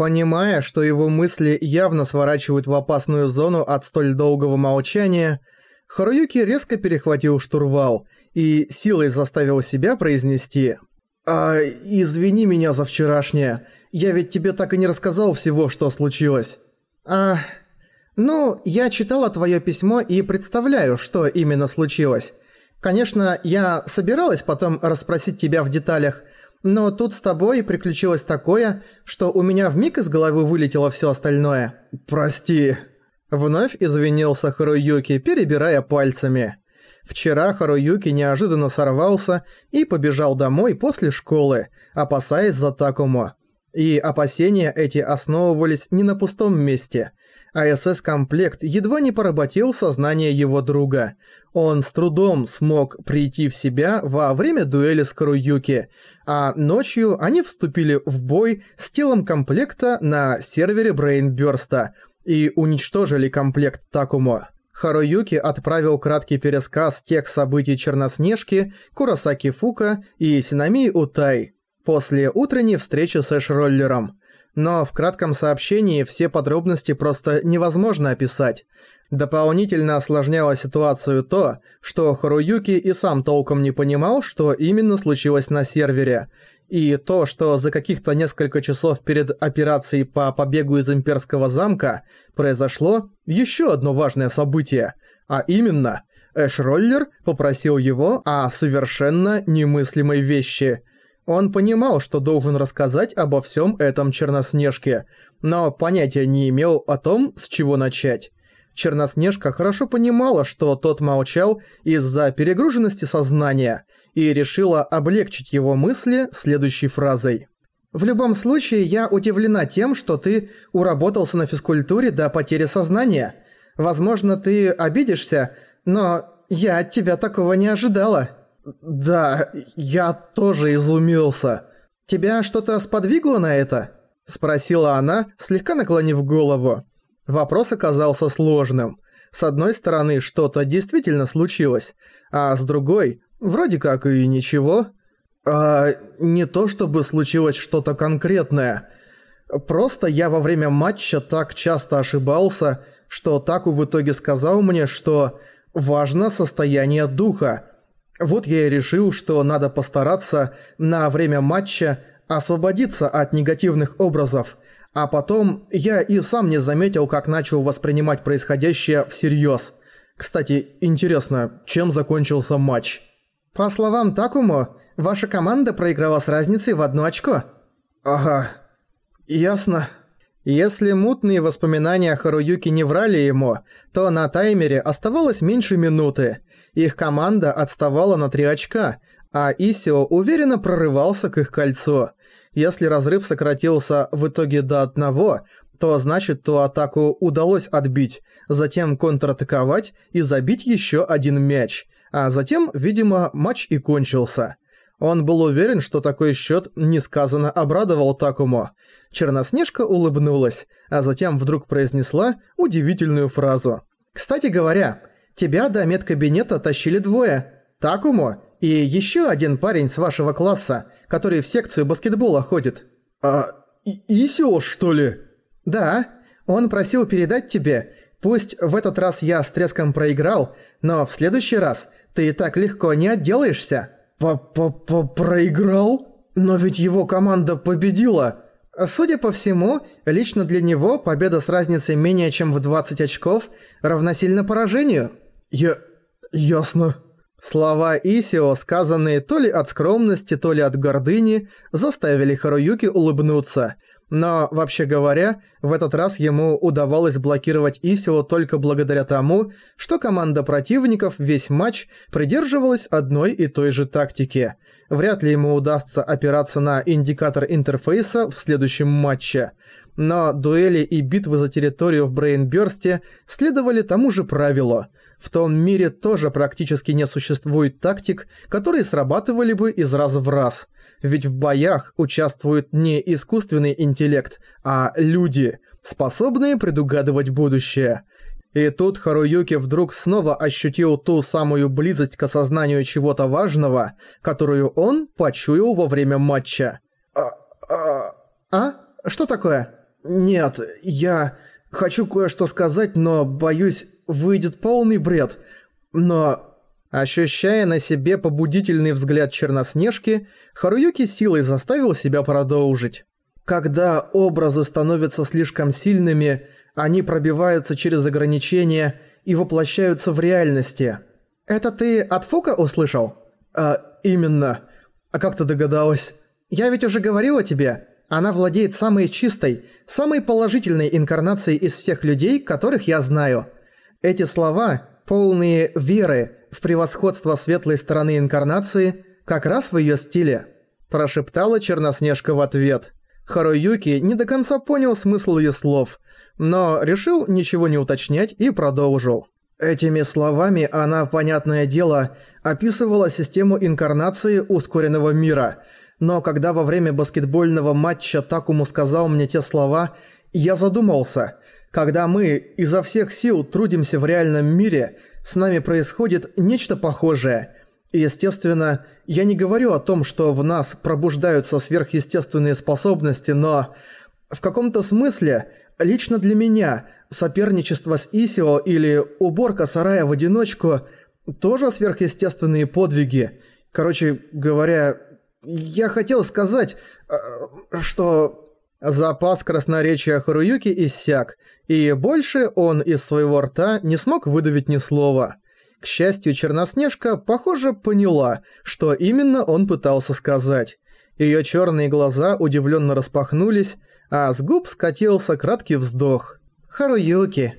Понимая, что его мысли явно сворачивают в опасную зону от столь долгого молчания, Харуюки резко перехватил штурвал и силой заставил себя произнести «А, извини меня за вчерашнее, я ведь тебе так и не рассказал всего, что случилось». «А, ну, я читала твое письмо и представляю, что именно случилось. Конечно, я собиралась потом расспросить тебя в деталях, но тут с тобой приключилось такое, что у меня вмиг из головы вылетело всё остальное. Прости. Вновь извинился Харуюки, перебирая пальцами. Вчера Харуюки неожиданно сорвался и побежал домой после школы, опасаясь за Такому. И опасения эти основывались не на пустом месте. АСС-комплект едва не поработил сознание его друга. Он с трудом смог прийти в себя во время дуэли с Каруюки, а ночью они вступили в бой с телом комплекта на сервере Брейнбёрста и уничтожили комплект Такумо. Харуюки отправил краткий пересказ тех событий Черноснежки, Курасаки Фука и Синамии Утай после утренней встречи с Эш-роллером но в кратком сообщении все подробности просто невозможно описать. Дополнительно осложняло ситуацию то, что Харуюки и сам толком не понимал, что именно случилось на сервере, и то, что за каких-то несколько часов перед операцией по побегу из Имперского замка произошло еще одно важное событие, а именно Эш-роллер попросил его о совершенно немыслимой вещи – он понимал, что должен рассказать обо всем этом Черноснежке, но понятия не имел о том, с чего начать. Черноснежка хорошо понимала, что тот молчал из-за перегруженности сознания, и решила облегчить его мысли следующей фразой. «В любом случае, я удивлена тем, что ты уработался на физкультуре до потери сознания. Возможно, ты обидишься, но я от тебя такого не ожидала». «Да, я тоже изумился. Тебя что-то сподвигло на это?» – спросила она, слегка наклонив голову. Вопрос оказался сложным. С одной стороны, что-то действительно случилось, а с другой, вроде как и ничего. А не то чтобы случилось что-то конкретное. Просто я во время матча так часто ошибался, что Таку в итоге сказал мне, что важно состояние духа – вот я и решил, что надо постараться на время матча освободиться от негативных образов, а потом я и сам не заметил, как начал воспринимать происходящее всерьез. Кстати, интересно, чем закончился матч? По словам Такумо, ваша команда проиграла с разницей в одно очко. Ага, ясно. Если мутные воспоминания Харуюки не врали ему, то на таймере оставалось меньше минуты – их команда отставала на 3 очка, а Исио уверенно прорывался к их кольцу. Если разрыв сократился в итоге до одного, то значит ту атаку удалось отбить, затем контратаковать и забить еще один мяч. А затем, видимо, матч и кончился. Он был уверен, что такой счет несказанно обрадовал Такому. Черноснежка улыбнулась, а затем вдруг произнесла удивительную фразу. «Кстати говоря, Тебя до медкабинета тащили двое. Такумо и еще один парень с вашего класса, который в секцию баскетбола ходит. А Исио, что ли? Да. Он просил передать тебе. Пусть в этот раз я с треском проиграл, но в следующий раз ты так легко не отделаешься. П-п-п-проиграл? Но ведь его команда победила. Судя по всему, лично для него победа с разницей менее чем в 20 очков равносильна поражению. «Я... ясно». Слова Исио, сказанные то ли от скромности, то ли от гордыни, заставили Харуюки улыбнуться. Но, вообще говоря, в этот раз ему удавалось блокировать Исио только благодаря тому, что команда противников весь матч придерживалась одной и той же тактики. Вряд ли ему удастся опираться на индикатор интерфейса в следующем матче. Но дуэли и битвы за территорию в Брейнбёрсте следовали тому же правилу – в том мире тоже практически не существует тактик, которые срабатывали бы из раза в раз. Ведь в боях участвует не искусственный интеллект, а люди, способные предугадывать будущее. И тут Харуюки вдруг снова ощутил ту самую близость к осознанию чего-то важного, которую он почуял во время матча. «А... а... а? Что такое?» Нет, я хочу кое-что сказать, но, боюсь, выйдет полный бред. Но...» Ощущая на себе побудительный взгляд Черноснежки, Харуюки силой заставил себя продолжить. Когда образы становятся слишком сильными, они пробиваются через ограничения и воплощаются в реальности. Это ты от Фука услышал? А, именно. А как ты догадалась? Я ведь уже говорила тебе, она владеет самой чистой, самой положительной инкарнацией из всех людей, которых я знаю. Эти слова, полные веры в превосходство светлой стороны инкарнации, как раз в её стиле. Прошептала Черноснежка в ответ. Харуюки не до конца понял смысл её слов, но решил ничего не уточнять и продолжил. Этими словами она, понятное дело, описывала систему инкарнации ускоренного мира – но когда во время баскетбольного матча Такому сказал мне те слова, я задумался. Когда мы изо всех сил трудимся в реальном мире, с нами происходит нечто похожее. И, естественно, я не говорю о том, что в нас пробуждаются сверхъестественные способности, но в каком-то смысле, лично для меня, соперничество с Исио или уборка сарая в одиночку – тоже сверхъестественные подвиги. Короче говоря, я хотел сказать, э, что... Запас красноречия Харуюки иссяк, и больше он из своего рта не смог выдавить ни слова. К счастью, Черноснежка, похоже, поняла, что именно он пытался сказать. Её чёрные глаза удивлённо распахнулись, а с губ скатился краткий вздох. «Харуюки,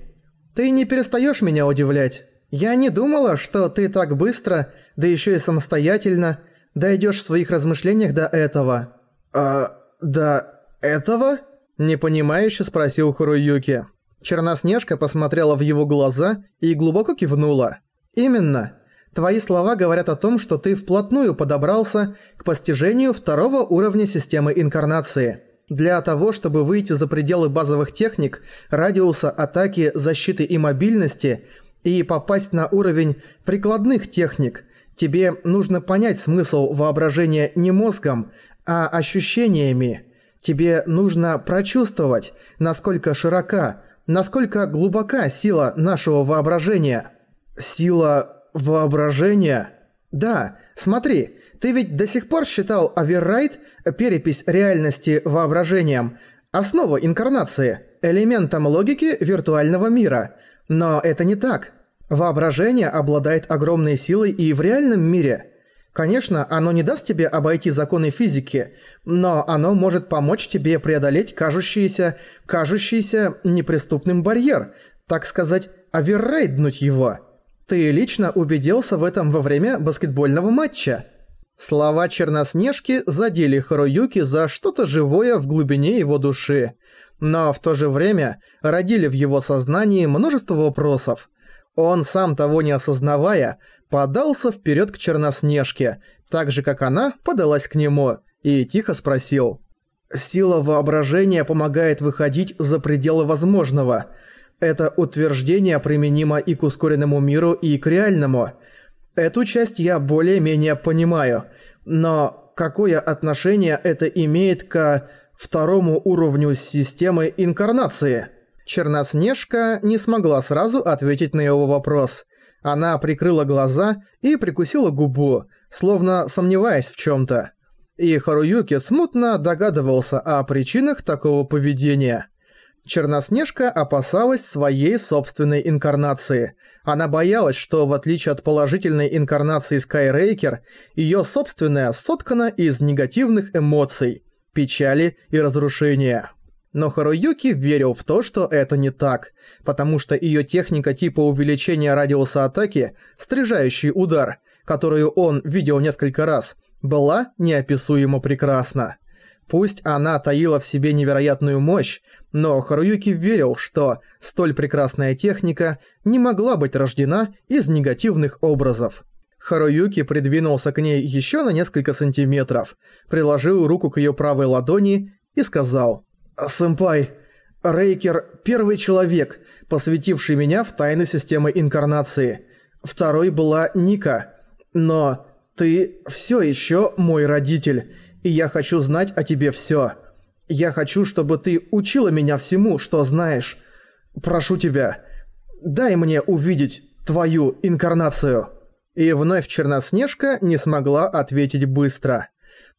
ты не перестаёшь меня удивлять. Я не думала, что ты так быстро, да ещё и самостоятельно, дойдёшь в своих размышлениях до этого». «А... до этого?» – непонимающе спросил Харуюки. Черноснежка посмотрела в его глаза и глубоко кивнула. «Именно. Твои слова говорят о том, что ты вплотную подобрался к постижению второго уровня системы инкарнации. Для того, чтобы выйти за пределы базовых техник, радиуса атаки, защиты и мобильности и попасть на уровень прикладных техник – Тебе нужно понять смысл воображения не мозгом, а ощущениями. Тебе нужно прочувствовать, насколько широка, насколько глубока сила нашего воображения. Сила воображения? Да, смотри, ты ведь до сих пор считал оверрайт, перепись реальности воображением, основу инкарнации, элементом логики виртуального мира. Но это не так. Воображение обладает огромной силой и в реальном мире. Конечно, оно не даст тебе обойти законы физики, но оно может помочь тебе преодолеть кажущийся, кажущийся неприступным барьер, так сказать, оверрейднуть его. Ты лично убедился в этом во время баскетбольного матча. Слова Черноснежки задели Харуюки за что-то живое в глубине его души, но в то же время родили в его сознании множество вопросов – он, сам того не осознавая, подался вперед к Черноснежке, так же, как она подалась к нему, и тихо спросил. «Сила воображения помогает выходить за пределы возможного. Это утверждение применимо и к ускоренному миру, и к реальному. Эту часть я более-менее понимаю, но какое отношение это имеет к второму уровню системы инкарнации?» Черноснежка не смогла сразу ответить на его вопрос. Она прикрыла глаза и прикусила губу, словно сомневаясь в чём-то. И Харуюки смутно догадывался о причинах такого поведения. Черноснежка опасалась своей собственной инкарнации. Она боялась, что в отличие от положительной инкарнации Скайрейкер, её собственная соткана из негативных эмоций, печали и разрушения. Но Харуюки верил в то, что это не так, потому что её техника типа увеличения радиуса атаки, стрижающий удар, которую он видел несколько раз, была неописуемо прекрасна. Пусть она таила в себе невероятную мощь, но Харуюки верил, что столь прекрасная техника не могла быть рождена из негативных образов. Харуюки придвинулся к ней ещё на несколько сантиметров, приложил руку к её правой ладони и сказал «Сэмпай, Рейкер – первый человек, посвятивший меня в тайны системы инкарнации. Второй была Ника. Но ты все еще мой родитель, и я хочу знать о тебе все. Я хочу, чтобы ты учила меня всему, что знаешь. Прошу тебя, дай мне увидеть твою инкарнацию». И вновь Черноснежка не смогла ответить быстро.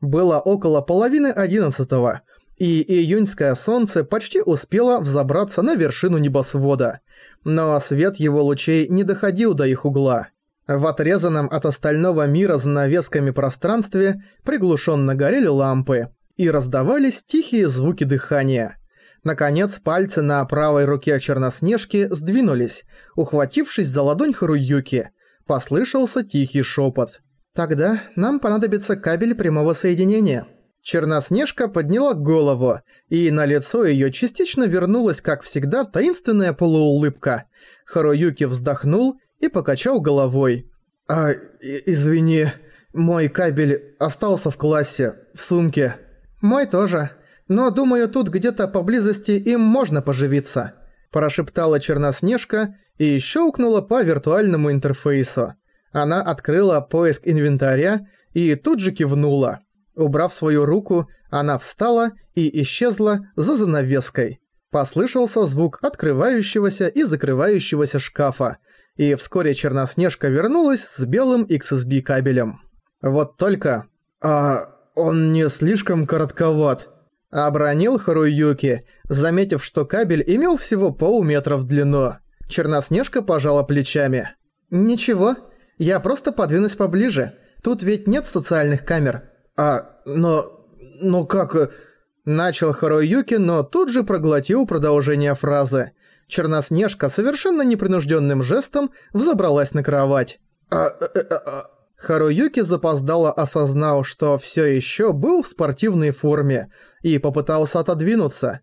Было около половины одиннадцатого, и июньское солнце почти успело взобраться на вершину небосвода, но свет его лучей не доходил до их угла. В отрезанном от остального мира занавесками пространстве приглушенно горели лампы, и раздавались тихие звуки дыхания. Наконец, пальцы на правой руке Черноснежки сдвинулись, ухватившись за ладонь Харуюки. Послышался тихий шепот. «Тогда нам понадобится кабель прямого соединения». Черноснежка подняла голову, и на лицо её частично вернулась, как всегда, таинственная полуулыбка. Харуюки вздохнул и покачал головой. «А, извини, мой кабель остался в классе, в сумке». «Мой тоже. Но думаю, тут где-то поблизости им можно поживиться», – прошептала Черноснежка и щелкнула по виртуальному интерфейсу. Она открыла поиск инвентаря и тут же кивнула. Убрав свою руку, она встала и исчезла за занавеской. Послышался звук открывающегося и закрывающегося шкафа, и вскоре Черноснежка вернулась с белым XSB кабелем. Вот только... А он не слишком коротковат. Обронил Харуюки, заметив, что кабель имел всего полметра в длину. Черноснежка пожала плечами. «Ничего, я просто подвинусь поближе. Тут ведь нет социальных камер». «А, но... ну как...» Начал Харуюки, но тут же проглотил продолжение фразы. Черноснежка совершенно непринужденным жестом взобралась на кровать. «А... а, а, а Харуюки запоздало осознал, что все еще был в спортивной форме и попытался отодвинуться.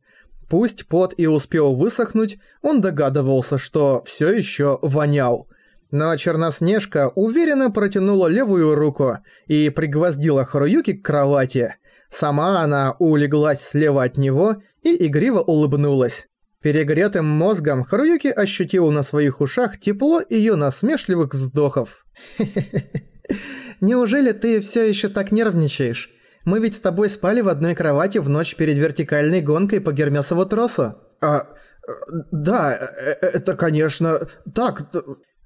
Пусть пот и успел высохнуть, он догадывался, что все еще вонял. Но Черноснежка уверенно протянула левую руку и пригвоздила Харуюки к кровати. Сама она улеглась слева от него и игриво улыбнулась. Перегретым мозгом Харуюки ощутил на своих ушах тепло ее насмешливых вздохов. Неужели ты все еще так нервничаешь? Мы ведь с тобой спали в одной кровати в ночь перед вертикальной гонкой по Гермесову тросу. А, да, э, это, конечно, так...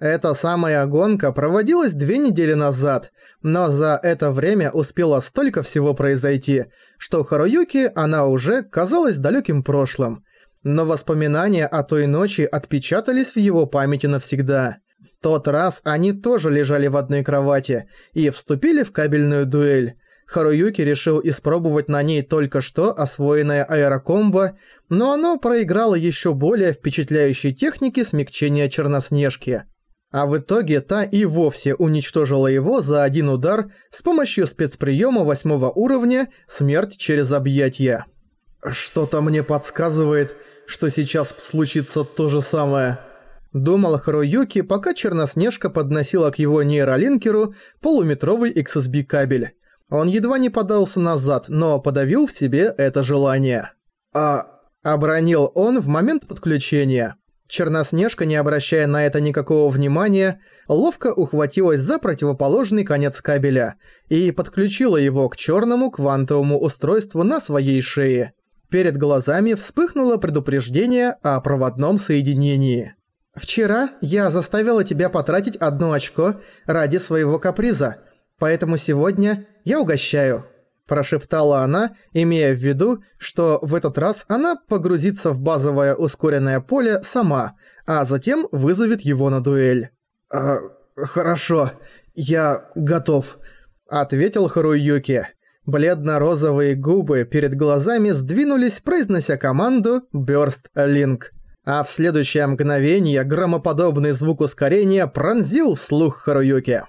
Эта самая гонка проводилась две недели назад, но за это время успело столько всего произойти, что Харуюки она уже казалась далеким прошлым. Но воспоминания о той ночи отпечатались в его памяти навсегда. В тот раз они тоже лежали в одной кровати и вступили в кабельную дуэль. Харуюки решил испробовать на ней только что освоенное аэрокомбо, но оно проиграло еще более впечатляющей технике смягчения Черноснежки. А в итоге та и вовсе уничтожила его за один удар с помощью спецприема восьмого уровня «Смерть через объятия». «Что-то мне подсказывает, что сейчас случится то же самое», Думал Харуюки, пока Черноснежка подносила к его нейролинкеру полуметровый XSB кабель. Он едва не подался назад, но подавил в себе это желание. «А...» – обронил он в момент подключения. Черноснежка, не обращая на это никакого внимания, ловко ухватилась за противоположный конец кабеля и подключила его к черному квантовому устройству на своей шее. Перед глазами вспыхнуло предупреждение о проводном соединении. «Вчера я заставила тебя потратить одно очко ради своего каприза, поэтому сегодня я угощаю», – прошептала она, имея в виду, что в этот раз она погрузится в базовое ускоренное поле сама, а затем вызовет его на дуэль. «А, хорошо, я готов», – ответил Харуюки. Бледно-розовые губы перед глазами сдвинулись, произнося команду «Burst Link» а в следующее мгновение громоподобный звук ускорения пронзил слух Харуюки.